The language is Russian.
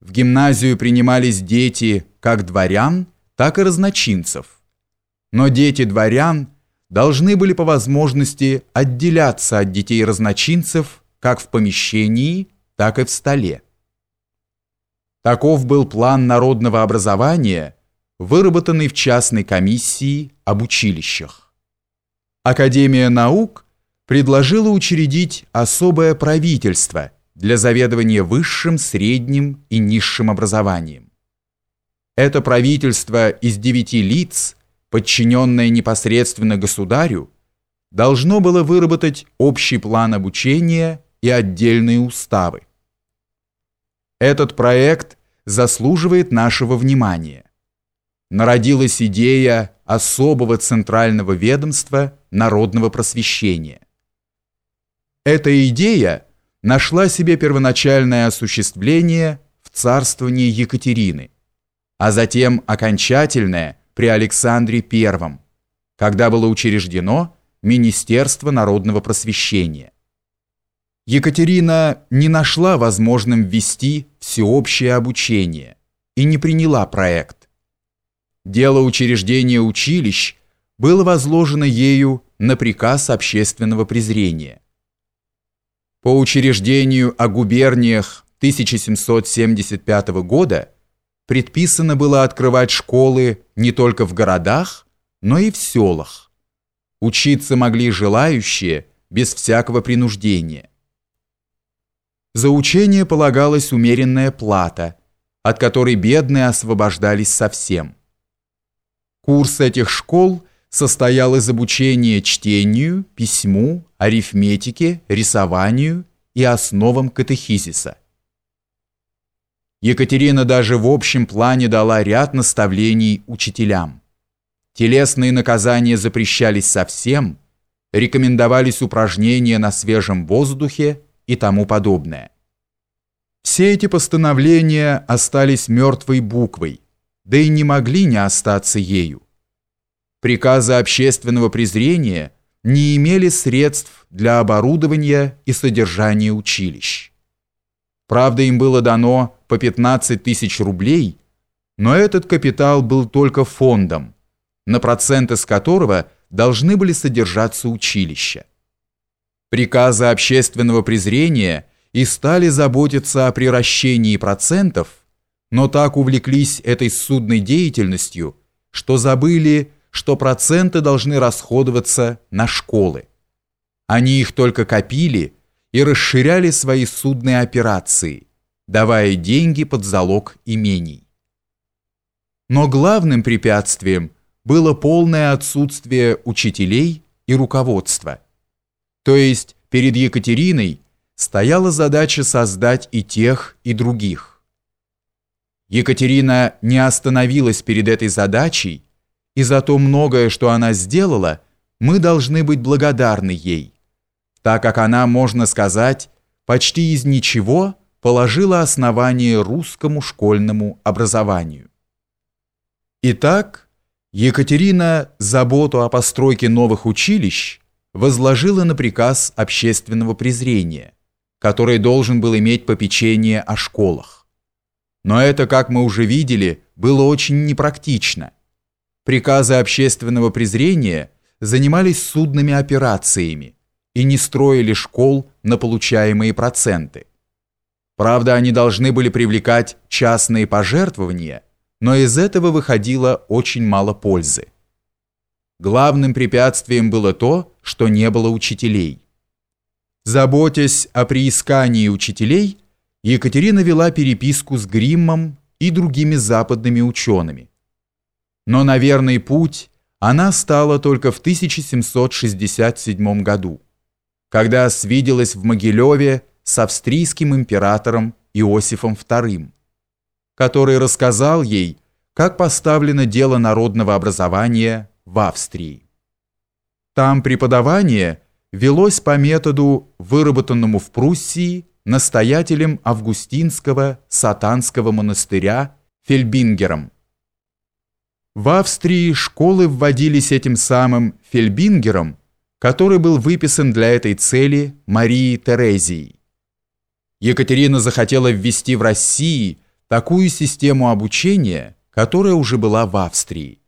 в гимназию принимались дети как дворян, так и разночинцев. Но дети дворян должны были по возможности отделяться от детей разночинцев как в помещении, так и в столе. Таков был план народного образования, выработанный в частной комиссии об училищах. Академия наук предложила учредить особое правительство для заведования высшим, средним и низшим образованием. Это правительство из девяти лиц, подчиненное непосредственно государю, должно было выработать общий план обучения и отдельные уставы. Этот проект заслуживает нашего внимания. Народилась идея особого центрального ведомства народного просвещения. Эта идея нашла себе первоначальное осуществление в царствовании Екатерины, а затем окончательное при Александре I, когда было учреждено Министерство народного просвещения. Екатерина не нашла возможным ввести всеобщее обучение и не приняла проект. Дело учреждения училищ было возложено ею на приказ общественного презрения. По учреждению о губерниях 1775 года предписано было открывать школы не только в городах, но и в селах. Учиться могли желающие без всякого принуждения. За учение полагалась умеренная плата, от которой бедные освобождались совсем. Курс этих школ состоял из обучения чтению, письму, арифметике, рисованию и основам катехизиса. Екатерина даже в общем плане дала ряд наставлений учителям. Телесные наказания запрещались совсем, рекомендовались упражнения на свежем воздухе и тому подобное. Все эти постановления остались мертвой буквой, да и не могли не остаться ею. Приказы общественного презрения не имели средств для оборудования и содержания училищ. Правда, им было дано по 15 тысяч рублей, но этот капитал был только фондом, на проценты с которого должны были содержаться училища. Приказы общественного презрения и стали заботиться о приращении процентов, но так увлеклись этой судной деятельностью, что забыли, что проценты должны расходоваться на школы. Они их только копили и расширяли свои судные операции, давая деньги под залог имений. Но главным препятствием было полное отсутствие учителей и руководства – то есть перед Екатериной стояла задача создать и тех, и других. Екатерина не остановилась перед этой задачей, и за то многое, что она сделала, мы должны быть благодарны ей, так как она, можно сказать, почти из ничего положила основание русскому школьному образованию. Итак, Екатерина заботу о постройке новых училищ возложила на приказ общественного презрения, который должен был иметь попечение о школах. Но это, как мы уже видели, было очень непрактично. Приказы общественного презрения занимались судными операциями и не строили школ на получаемые проценты. Правда, они должны были привлекать частные пожертвования, но из этого выходило очень мало пользы. Главным препятствием было то, что не было учителей. Заботясь о приискании учителей, Екатерина вела переписку с Гриммом и другими западными учеными. Но на верный путь она стала только в 1767 году, когда свиделась в Могилеве с австрийским императором Иосифом II, который рассказал ей, как поставлено дело народного образования в Австрии. Там преподавание велось по методу, выработанному в Пруссии настоятелем Августинского сатанского монастыря Фельбингером. В Австрии школы вводились этим самым Фельбингером, который был выписан для этой цели Марией Терезией. Екатерина захотела ввести в России такую систему обучения, которая уже была в Австрии.